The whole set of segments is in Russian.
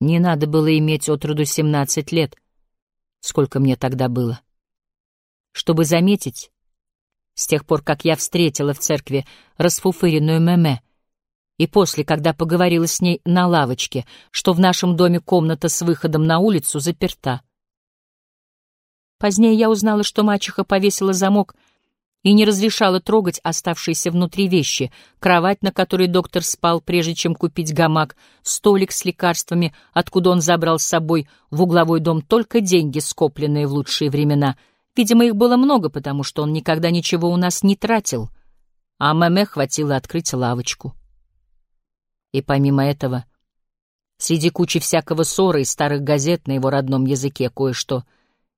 Не надо было иметь от роду семнадцать лет, сколько мне тогда было, чтобы заметить, с тех пор, как я встретила в церкви расфуфыренную Меме, и после, когда поговорила с ней на лавочке, что в нашем доме комната с выходом на улицу заперта. Позднее я узнала, что мачеха повесила замок и не разрешала трогать оставшиеся внутри вещи, кровать, на которой доктор спал, прежде чем купить гамак, столик с лекарствами, откуда он забрал с собой в угловой дом только деньги, скопленные в лучшие времена. Видимо, их было много, потому что он никогда ничего у нас не тратил, а Мэмэ хватило открыть лавочку. И помимо этого, среди кучи всякого ссора и старых газет на его родном языке кое-что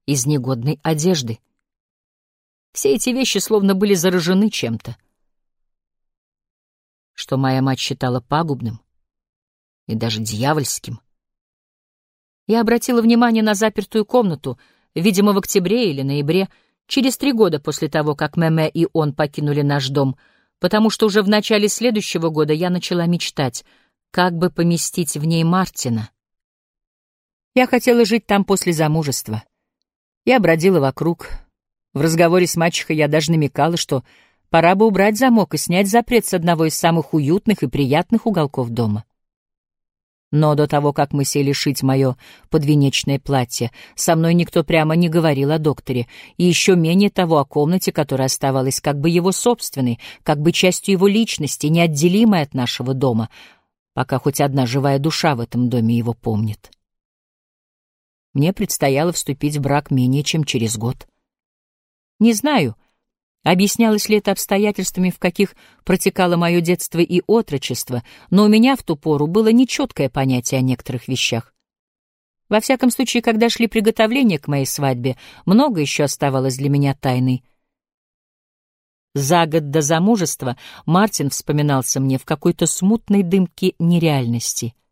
из негодной одежды. Все эти вещи словно были заражены чем-то, что моя мать считала пагубным и даже дьявольским. Я обратила внимание на запертую комнату, видимо, в октябре или ноябре, через три года после того, как Мэмэ и он покинули наш дом — потому что уже в начале следующего года я начала мечтать, как бы поместить в ней Мартина. Я хотела жить там после замужества. Я бродила вокруг. В разговоре с мачехой я даже намекала, что пора бы убрать замок и снять запрет с одного из самых уютных и приятных уголков дома. Но до того, как мы сели шить мое подвенечное платье, со мной никто прямо не говорил о докторе, и еще менее того о комнате, которая оставалась как бы его собственной, как бы частью его личности, неотделимой от нашего дома, пока хоть одна живая душа в этом доме его помнит. Мне предстояло вступить в брак менее чем через год. Не знаю, — Объяснялось ли это обстоятельствами, в каких протекало мое детство и отрочество, но у меня в ту пору было нечеткое понятие о некоторых вещах. Во всяком случае, когда шли приготовления к моей свадьбе, много еще оставалось для меня тайной. За год до замужества Мартин вспоминался мне в какой-то смутной дымке нереальности —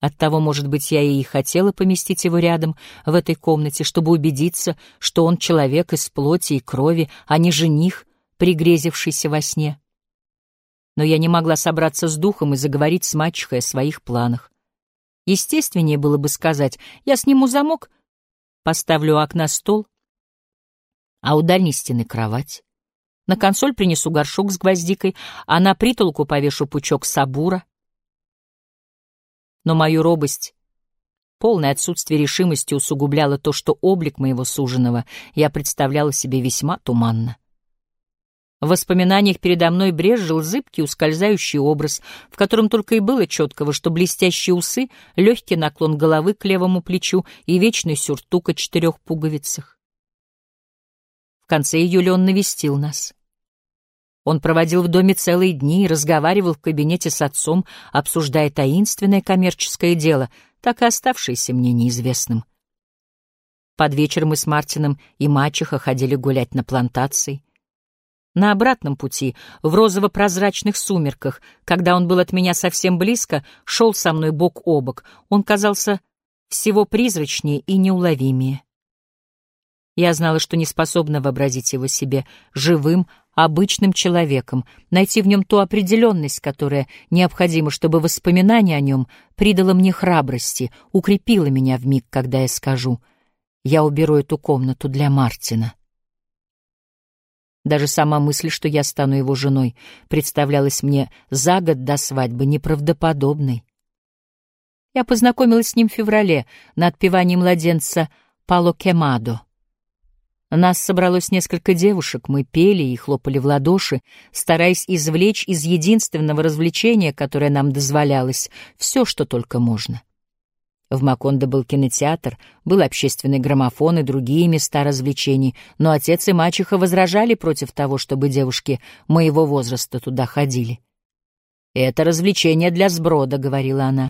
Оттого, может быть, я и хотела поместить его рядом в этой комнате, чтобы убедиться, что он человек из плоти и крови, а не жених, пригрезившийся во сне. Но я не могла собраться с духом и заговорить с мачехой о своих планах. Естественнее было бы сказать, я сниму замок, поставлю окна стол, а у дальней стены кровать. На консоль принесу горшок с гвоздикой, а на притолку повешу пучок сабура — но мою робость, полное отсутствие решимости усугубляло то, что облик моего суженого я представляла себе весьма туманно. В воспоминаниях передо мной брезжил зыбкий ускользающий образ, в котором только и было четкого, что блестящие усы, легкий наклон головы к левому плечу и вечный сюртук о четырех пуговицах. В конце июля он навестил нас. Он проводил в доме целые дни и разговаривал в кабинете с отцом, обсуждая таинственное коммерческое дело, так и оставшееся мне неизвестным. Под вечер мы с Мартином и мачеха ходили гулять на плантации. На обратном пути, в розово-прозрачных сумерках, когда он был от меня совсем близко, шел со мной бок о бок, он казался всего призрачнее и неуловимее. Я знала, что не способна вообразить его себе живым, обычным человеком, найти в нем ту определенность, которая необходима, чтобы воспоминание о нем придало мне храбрости, укрепило меня в миг, когда я скажу «Я уберу эту комнату для Мартина». Даже сама мысль, что я стану его женой, представлялась мне за год до свадьбы неправдоподобной. Я познакомилась с ним в феврале на отпевании младенца Пало Кемадо. Нас собралось несколько девушек, мы пели и хлопали в ладоши, стараясь извлечь из единственного развлечения, которое нам дозволялось, все, что только можно. В Макондо был кинотеатр, был общественный граммофон и другие места развлечений, но отец и мачеха возражали против того, чтобы девушки моего возраста туда ходили. «Это развлечение для сброда», — говорила она.